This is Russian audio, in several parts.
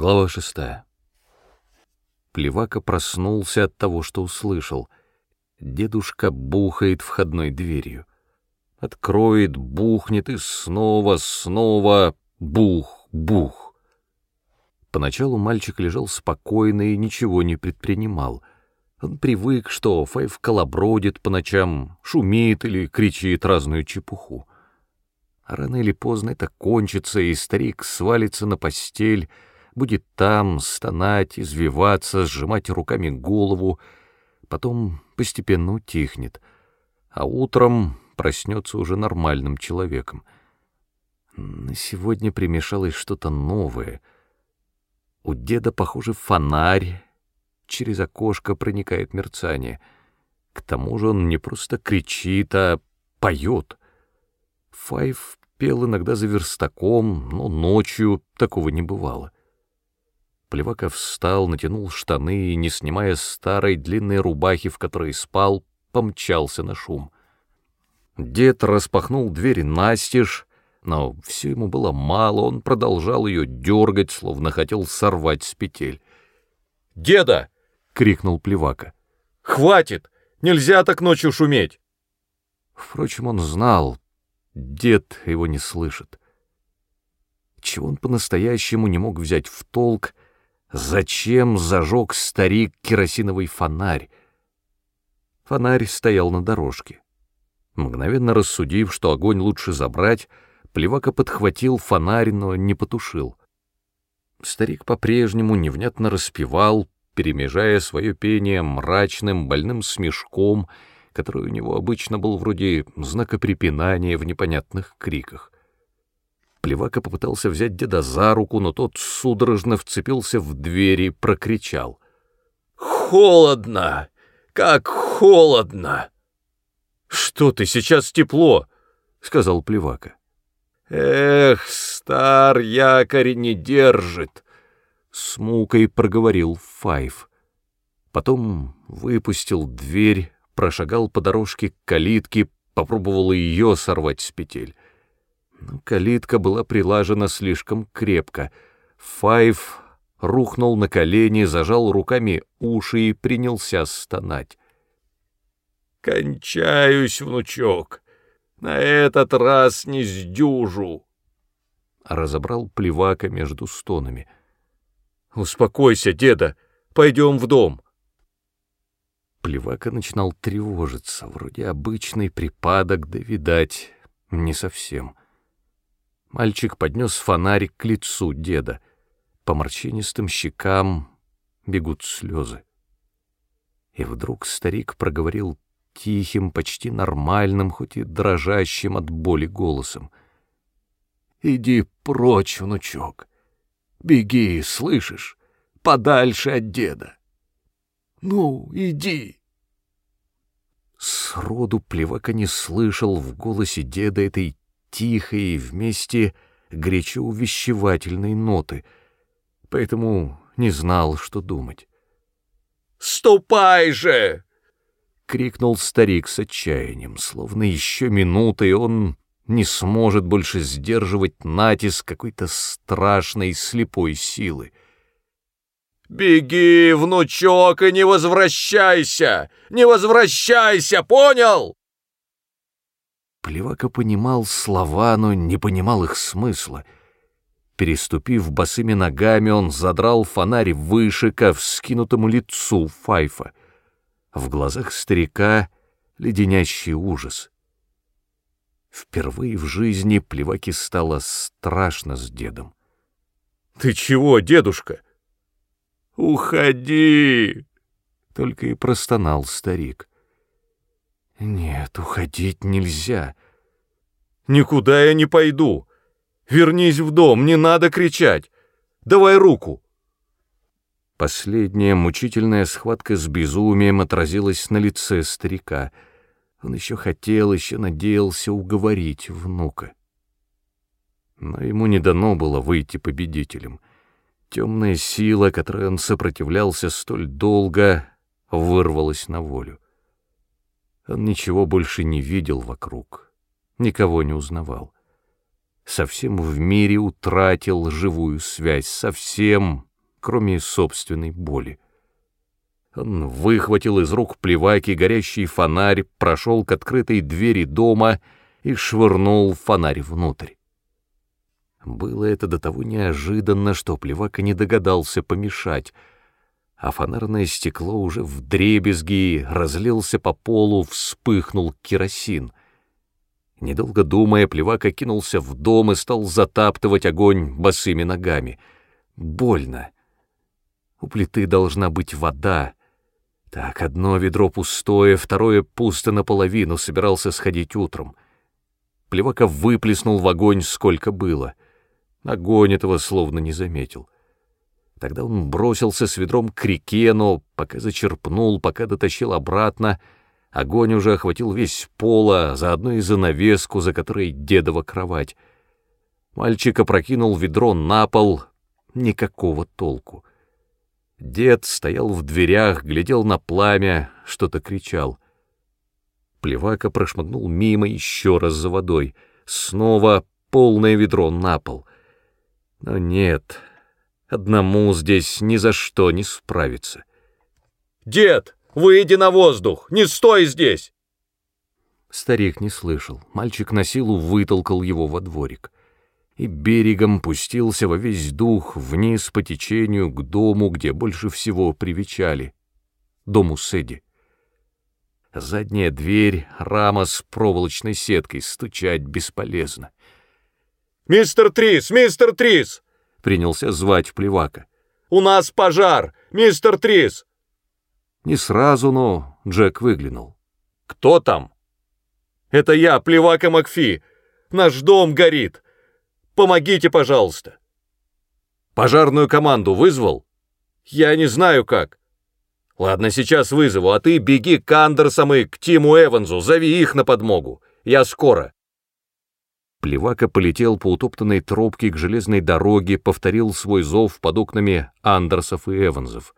Глава шестая. Плевака проснулся от того, что услышал. Дедушка бухает входной дверью. Откроет, бухнет и снова, снова бух, бух. Поначалу мальчик лежал спокойно и ничего не предпринимал. Он привык, что Файв колобродит по ночам, шумит или кричит разную чепуху. А рано или поздно это кончится, и старик свалится на постель — будет там стонать, извиваться, сжимать руками голову, потом постепенно утихнет, а утром проснется уже нормальным человеком. На сегодня примешалось что-то новое. У деда, похоже, фонарь, через окошко проникает мерцание. К тому же он не просто кричит, а поет. Файв пел иногда за верстаком, но ночью такого не бывало. Плевака встал, натянул штаны и, не снимая старой длинной рубахи, в которой спал, помчался на шум. Дед распахнул дверь настежь, но все ему было мало, он продолжал ее дергать, словно хотел сорвать с петель. «Деда!» — крикнул Плевака. «Хватит! Нельзя так ночью шуметь!» Впрочем, он знал, дед его не слышит. Чего он по-настоящему не мог взять в толк — Зачем зажег старик керосиновый фонарь? Фонарь стоял на дорожке. Мгновенно рассудив, что огонь лучше забрать, Плевака подхватил фонарь, но не потушил. Старик по-прежнему невнятно распевал, перемежая свое пение мрачным, больным смешком, который у него обычно был вроде знака препинания в непонятных криках. Плевака попытался взять деда за руку, но тот судорожно вцепился в дверь и прокричал. «Холодно! Как холодно!» «Что ты, сейчас тепло!» — сказал Плевака. «Эх, стар якорь не держит!» — с мукой проговорил Файв. Потом выпустил дверь, прошагал по дорожке к калитке, попробовал ее сорвать с петель. Но калитка была прилажена слишком крепко. Файв рухнул на колени, зажал руками уши и принялся стонать. «Кончаюсь, внучок! На этот раз не сдюжу!» Разобрал плевака между стонами. «Успокойся, деда! Пойдем в дом!» Плевака начинал тревожиться, вроде обычный припадок, да, видать, не совсем. Мальчик поднес фонарик к лицу деда. По морщинистым щекам бегут слезы. И вдруг старик проговорил тихим, почти нормальным, хоть и дрожащим от боли голосом. «Иди прочь, внучок. Беги, слышишь, подальше от деда. Ну, иди!» Сроду плевака не слышал в голосе деда этой тихой и вместе горячо увещевательной ноты, поэтому не знал, что думать. «Ступай же!» — крикнул старик с отчаянием, словно еще минутой он не сможет больше сдерживать натиск какой-то страшной слепой силы. «Беги, внучок, и не возвращайся! Не возвращайся, понял?» Плевака понимал слова, но не понимал их смысла. Переступив босыми ногами, он задрал фонарь выше ко вскинутому лицу Файфа. В глазах старика леденящий ужас. Впервые в жизни Плеваке стало страшно с дедом. «Ты чего, дедушка?» «Уходи!» — только и простонал старик. Нет, уходить нельзя. Никуда я не пойду. Вернись в дом, не надо кричать. Давай руку. Последняя мучительная схватка с безумием отразилась на лице старика. Он еще хотел, еще надеялся уговорить внука. Но ему не дано было выйти победителем. Темная сила, которой он сопротивлялся столь долго, вырвалась на волю. Он ничего больше не видел вокруг, никого не узнавал. Совсем в мире утратил живую связь, совсем кроме собственной боли. Он выхватил из рук плеваки горящий фонарь, прошел к открытой двери дома и швырнул фонарь внутрь. Было это до того неожиданно, что плевака не догадался помешать, а фонарное стекло уже в дребезги разлился по полу, вспыхнул керосин. Недолго думая, плевака кинулся в дом и стал затаптывать огонь босыми ногами. Больно. У плиты должна быть вода. Так, одно ведро пустое, второе пусто наполовину, собирался сходить утром. Плевака выплеснул в огонь сколько было. Огонь этого словно не заметил. Тогда он бросился с ведром к реке, но пока зачерпнул, пока дотащил обратно, огонь уже охватил весь пол, а заодно и занавеску, за которой дедова кровать. Мальчик опрокинул ведро на пол, никакого толку. Дед стоял в дверях, глядел на пламя, что-то кричал. Плевака прошмыгнул мимо еще раз за водой. Снова полное ведро на пол. Но нет, одному здесь ни за что не справиться. «Дед, выйди на воздух! Не стой здесь!» Старик не слышал. Мальчик на силу вытолкал его во дворик и берегом пустился во весь дух вниз по течению к дому, где больше всего привечали, дому Сэдди. Задняя дверь, рама с проволочной сеткой, стучать бесполезно. «Мистер Трис! Мистер Трис!» — принялся звать Плевака. «У нас пожар! Мистер Трис!» Не сразу, но Джек выглянул. «Кто там?» «Это я, Плевака Макфи! Наш дом горит! Помогите, пожалуйста!» «Пожарную команду вызвал?» «Я не знаю как». «Ладно, сейчас вызову, а ты беги к Андерсам и к Тиму Эвансу, зови их на подмогу. Я скоро». Плевака полетел по утоптанной тропке к железной дороге, повторил свой зов под окнами Андерсов и Эвансов.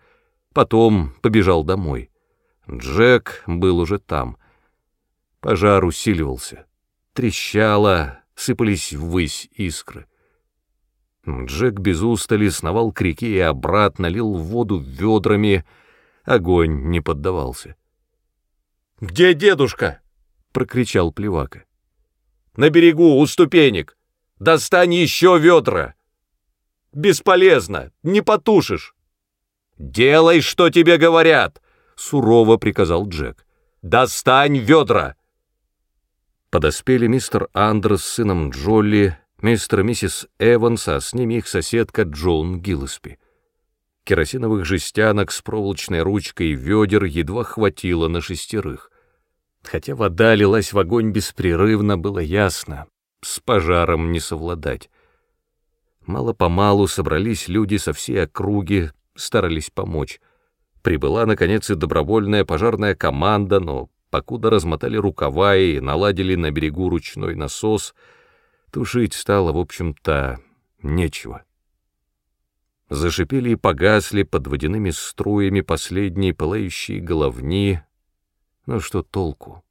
Потом побежал домой. Джек был уже там. Пожар усиливался. Трещало, сыпались ввысь искры. Джек без устали сновал к реке и обратно, лил воду ведрами, огонь не поддавался. «Где дедушка?» — прокричал Плевака. «На берегу, у ступенек! Достань еще ведра!» «Бесполезно, не потушишь!» «Делай, что тебе говорят!» — сурово приказал Джек. «Достань ведра!» Подоспели мистер Андерс с сыном Джолли, мистер и миссис Эванс, а с ними их соседка Джон Гиллеспи. Керосиновых жестянок с проволочной ручкой и ведер едва хватило на шестерых. Хотя вода лилась в огонь беспрерывно, было ясно, с пожаром не совладать. Мало-помалу собрались люди со всей округи, старались помочь. Прибыла, наконец, и добровольная пожарная команда, но покуда размотали рукава и наладили на берегу ручной насос, тушить стало, в общем-то, нечего. Зашипели и погасли под водяными струями последние пылающие головни. Но что толку?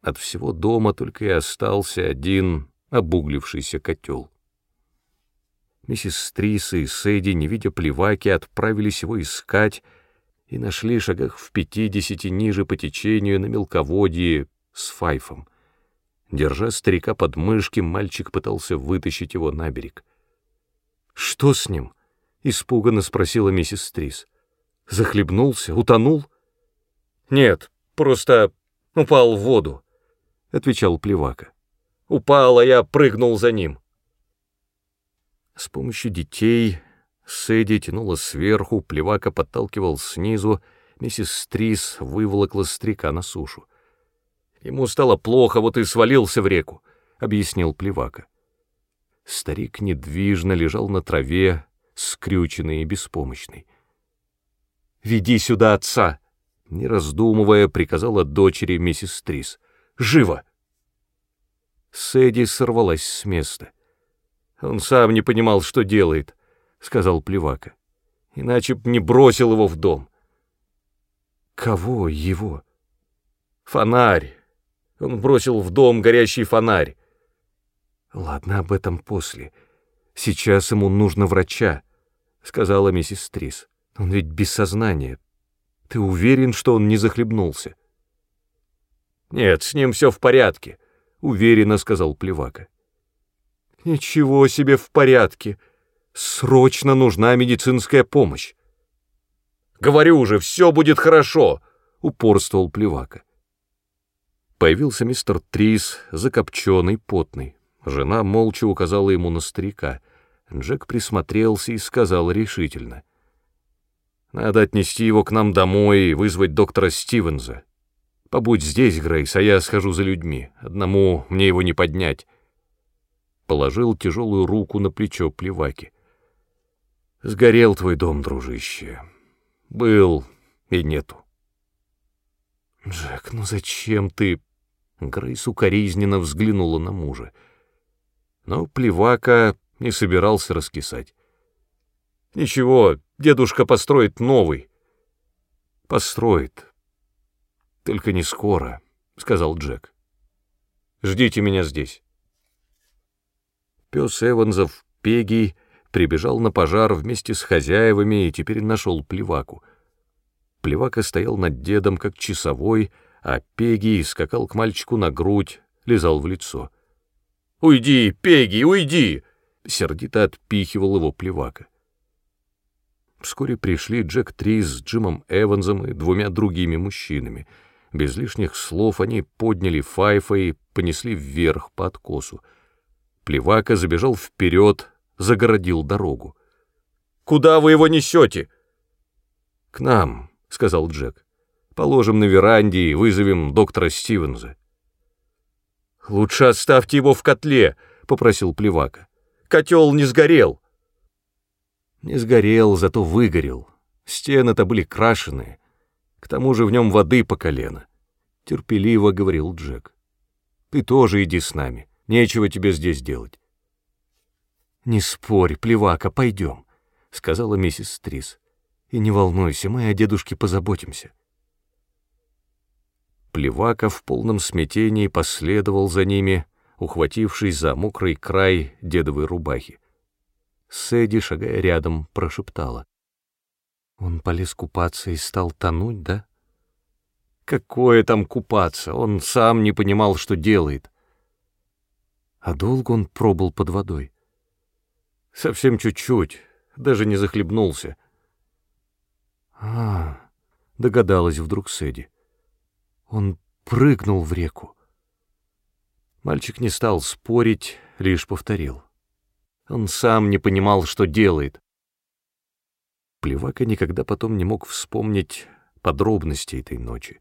От всего дома только и остался один обуглившийся котел. Миссис Стриса и Сэдди, не видя плеваки, отправились его искать, и нашли шагах в пятидесяти ниже по течению на мелководье с файфом. Держа старика под мышки, мальчик пытался вытащить его на берег. «Что с ним?» — испуганно спросила миссис Стрис. «Захлебнулся? Утонул?» «Нет, просто упал в воду», — отвечал Плевака. «Упал, а я прыгнул за ним». С помощью детей Сэдди тянула сверху, плевака подталкивал снизу, миссис Стрис выволокла старика на сушу. «Ему стало плохо, вот и свалился в реку», — объяснил плевака. Старик недвижно лежал на траве, скрюченный и беспомощный. «Веди сюда отца!» — не раздумывая, приказала дочери миссис Стрис. «Живо!» Сэдди сорвалась с места. Он сам не понимал, что делает сказал Плевака. Иначе б не бросил его в дом. Кого его? Фонарь. Он бросил в дом горящий фонарь. Ладно, об этом после. Сейчас ему нужно врача. сказала миссис Трис. «Он ведь без сознания. Ты уверен, что он не захлебнулся?» «Нет, с ним все в порядке», — уверенно сказал Плевака. «Ничего себе в порядке! Срочно нужна медицинская помощь!» «Говорю уже, все будет хорошо!» — упорствовал Плевака. Появился мистер Трис, закопченный, потный. Жена молча указала ему на старика. Джек присмотрелся и сказал решительно. «Надо отнести его к нам домой и вызвать доктора Стивенса. Побудь здесь, Грейс, а я схожу за людьми. Одному мне его не поднять». Положил тяжелую руку на плечо Плеваки. «Сгорел твой дом, дружище. Был и нету». «Джек, ну зачем ты...» Грейс укоризненно взглянула на мужа. Но Плевака не собирался раскисать. «Ничего, дедушка построит новый». «Построит. Только не скоро», — сказал Джек. «Ждите меня здесь». Пес Эванзов, Пегий, прибежал на пожар вместе с хозяевами и теперь нашел Плеваку. Плевака стоял над дедом, как часовой, — а Пеги скакал к мальчику на грудь, лизал в лицо. «Уйди, Пеги, уйди!» — сердито отпихивал его плевака. Вскоре пришли Джек Трис с Джимом Эвансом и двумя другими мужчинами. Без лишних слов они подняли Файфа и понесли вверх по откосу. Плевака забежал вперед, загородил дорогу. «Куда вы его несете?» «К нам», — сказал Джек. Положим на веранде и вызовем доктора Стивенса. «Лучше оставьте его в котле», — попросил Плевака. «Котел не сгорел». Не сгорел, зато выгорел. Стены-то были крашеные. К тому же в нем воды по колено. Терпеливо говорил Джек. «Ты тоже иди с нами. Нечего тебе здесь делать». «Не спорь, Плевака, пойдем», — сказала миссис Стрис. «И не волнуйся, мы о дедушке позаботимся». Плевака в полном смятении последовал за ними, ухватившись за мокрый край дедовой рубахи. Сэдди, шагая рядом, прошептала. «Он полез купаться и стал тонуть, да?» «Какое там купаться? Он сам не понимал, что делает». «А долго он пробыл под водой?» «Совсем чуть-чуть, даже не захлебнулся». «А, догадалась вдруг Сэдди. Он прыгнул в реку. Мальчик не стал спорить, лишь повторил. Он сам не понимал, что делает. Плевака никогда потом не мог вспомнить подробности этой ночи.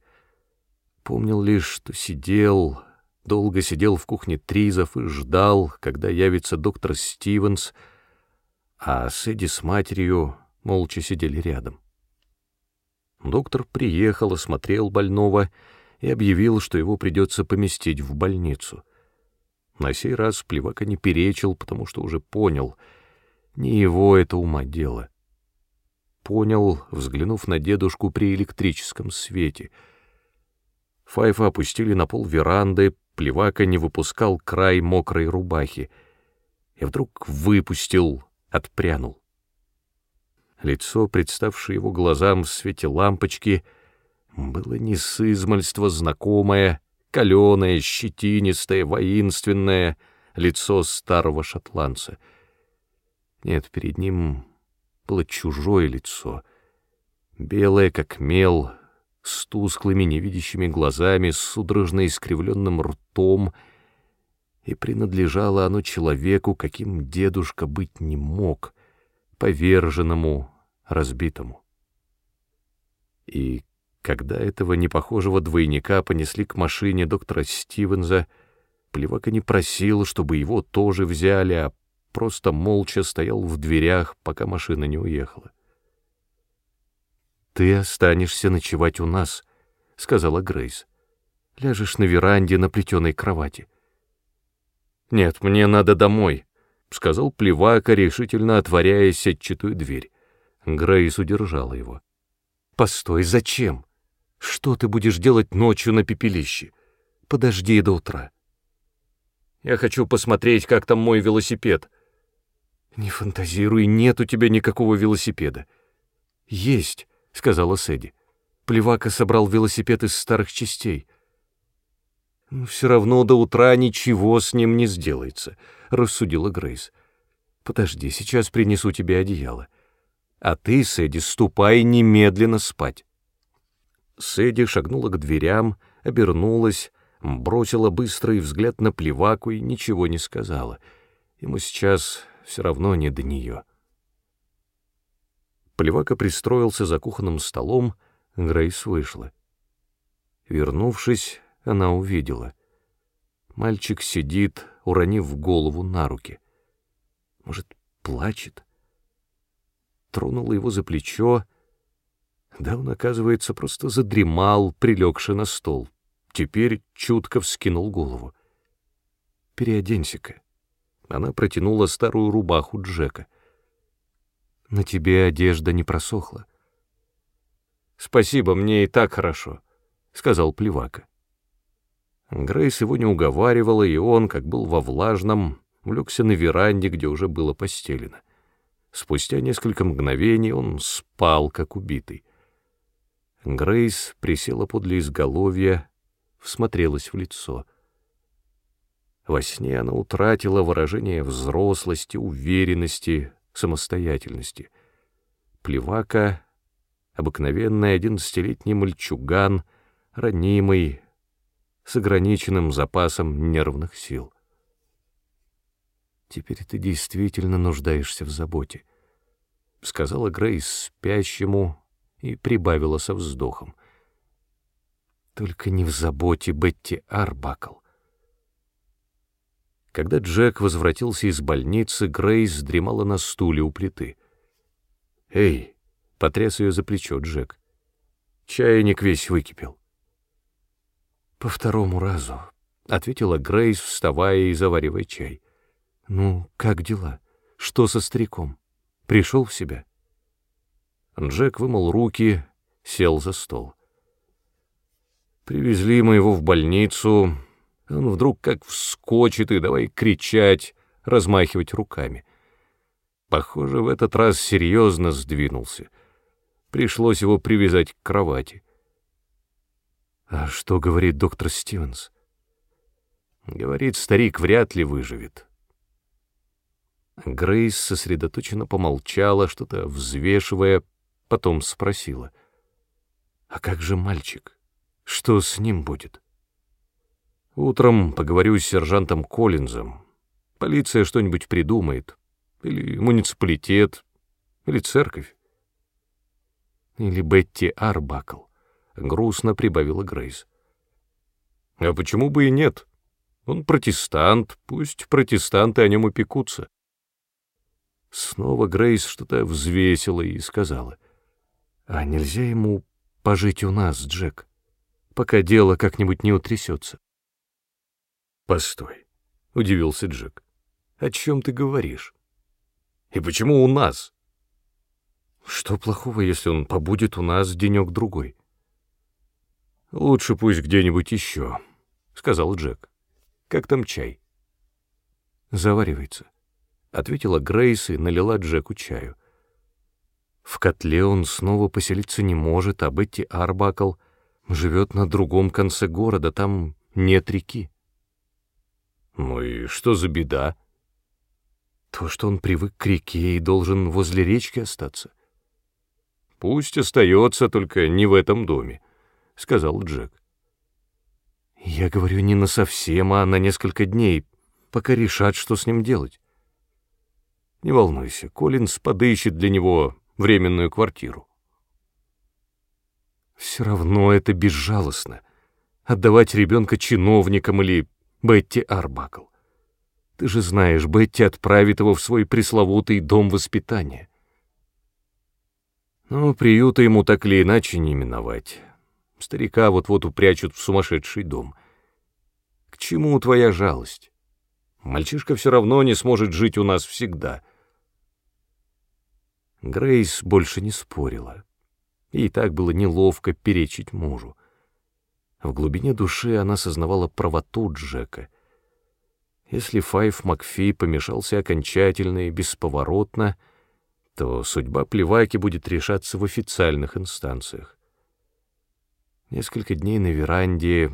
Помнил лишь, что сидел, долго сидел в кухне Тризов и ждал, когда явится доктор Стивенс, а Сэдди с матерью молча сидели рядом. Доктор приехал, осмотрел больного и объявил, что его придется поместить в больницу. На сей раз Плевака не перечил, потому что уже понял, не его это ума дело. Понял, взглянув на дедушку при электрическом свете. Файфа опустили на пол веранды, Плевака не выпускал край мокрой рубахи и вдруг выпустил, отпрянул. Лицо, представшее его глазам в свете лампочки, было не с измальства знакомое, каленое, щетинистое, воинственное лицо старого шотландца. Нет, перед ним было чужое лицо, белое, как мел, с тусклыми невидящими глазами, с судорожно искривленным ртом, и принадлежало оно человеку, каким дедушка быть не мог, поверженному, разбитому. И когда этого непохожего двойника понесли к машине доктора Стивенса, Плевака не просил, чтобы его тоже взяли, а просто молча стоял в дверях, пока машина не уехала. «Ты останешься ночевать у нас», — сказала Грейс. «Ляжешь на веранде на плетеной кровати». «Нет, мне надо домой», — сказал Плевака, решительно отворяя сетчатую дверь. Грейс удержала его. «Постой, зачем? Что ты будешь делать ночью на пепелище? Подожди до утра». «Я хочу посмотреть, как там мой велосипед». Не фантазируй, нет у тебя никакого велосипеда. Есть, сказала Сэдди. Плевака собрал велосипед из старых частей. Но все равно до утра ничего с ним не сделается, рассудила Грейс. Подожди, сейчас принесу тебе одеяло. А ты, Сэдди, ступай немедленно спать. Сэдди шагнула к дверям, обернулась, бросила быстрый взгляд на плеваку и ничего не сказала. Ему сейчас все равно не до нее. Плевака пристроился за кухонным столом, Грейс вышла. Вернувшись, она увидела. Мальчик сидит, уронив голову на руки. Может, плачет? Тронула его за плечо. Да он, оказывается, просто задремал, прилегши на стол. Теперь чутко вскинул голову. «Переоденься-ка». Она протянула старую рубаху Джека. «На тебе одежда не просохла». «Спасибо, мне и так хорошо», — сказал Плевака. Грейс его не уговаривала, и он, как был во влажном, улегся на веранде, где уже было постелено. Спустя несколько мгновений он спал, как убитый. Грейс присела подле изголовья, всмотрелась в лицо. Во сне она утратила выражение взрослости, уверенности, самостоятельности. Плевака — обыкновенный одиннадцатилетний мальчуган, ранимый, с ограниченным запасом нервных сил. «Теперь ты действительно нуждаешься в заботе», — сказала Грейс спящему и прибавила со вздохом. «Только не в заботе Бетти Арбакл». Когда Джек возвратился из больницы, Грейс дремала на стуле у плиты. «Эй!» — потряс ее за плечо Джек. «Чайник весь выкипел». «По второму разу», — ответила Грейс, вставая и заваривая чай. «Ну, как дела? Что со стариком? Пришел в себя?» Джек вымыл руки, сел за стол. «Привезли мы его в больницу. Он вдруг как вскочит и давай кричать, размахивать руками. Похоже, в этот раз серьезно сдвинулся. Пришлось его привязать к кровати. А что говорит доктор Стивенс? Говорит, старик вряд ли выживет. Грейс сосредоточенно помолчала, что-то взвешивая, потом спросила. «А как же мальчик? Что с ним будет?» «Утром поговорю с сержантом Коллинзом. Полиция что-нибудь придумает. Или муниципалитет, или церковь. Или Бетти Арбакл», — грустно прибавила Грейс. «А почему бы и нет? Он протестант, пусть протестанты о нем упекутся. Снова Грейс что-то взвесила и сказала. «А нельзя ему пожить у нас, Джек, пока дело как-нибудь не утрясется?» «Постой», — удивился Джек. «О чем ты говоришь? И почему у нас?» «Что плохого, если он побудет у нас денек-другой?» «Лучше пусть где-нибудь еще», — сказал Джек. «Как там чай?» «Заваривается» ответила Грейс и налила Джеку чаю. В котле он снова поселиться не может, а Бетти Арбакл живет на другом конце города, там нет реки. Ну и что за беда? То, что он привык к реке и должен возле речки остаться. Пусть остается, только не в этом доме, — сказал Джек. Я говорю не на совсем, а на несколько дней, пока решат, что с ним делать. Не волнуйся, Коллинз подыщет для него временную квартиру. Все равно это безжалостно — отдавать ребенка чиновникам или Бетти Арбакл. Ты же знаешь, Бетти отправит его в свой пресловутый дом воспитания. Но приюта ему так или иначе не миновать. Старика вот-вот упрячут в сумасшедший дом. К чему твоя жалость? Мальчишка все равно не сможет жить у нас всегда — Грейс больше не спорила. Ей так было неловко перечить мужу. В глубине души она сознавала правоту Джека. Если Файф Макфи помешался окончательно и бесповоротно, то судьба Плеваки будет решаться в официальных инстанциях. Несколько дней на веранде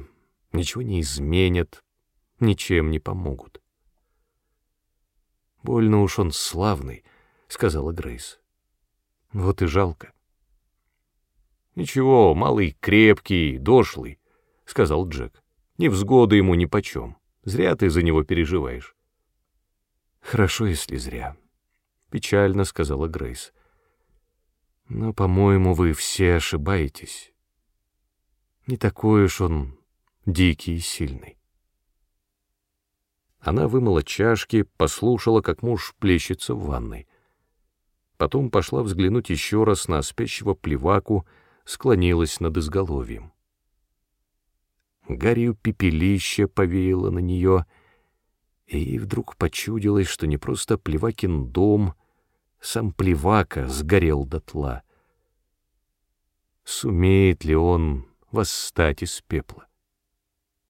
ничего не изменят, ничем не помогут. «Больно уж он славный», — сказала Грейс. «Вот и жалко». «Ничего, малый крепкий, дошлый», — сказал Джек. «Невзгоды ему нипочем. Зря ты за него переживаешь». «Хорошо, если зря», — печально сказала Грейс. «Но, по-моему, вы все ошибаетесь. Не такой уж он дикий и сильный». Она вымыла чашки, послушала, как муж плещется в ванной. Потом пошла взглянуть еще раз на спящего плеваку, склонилась над изголовьем. Гарью пепелище повеяло на нее, и вдруг почудилось, что не просто Плевакин дом, сам Плевака сгорел дотла. Сумеет ли он восстать из пепла?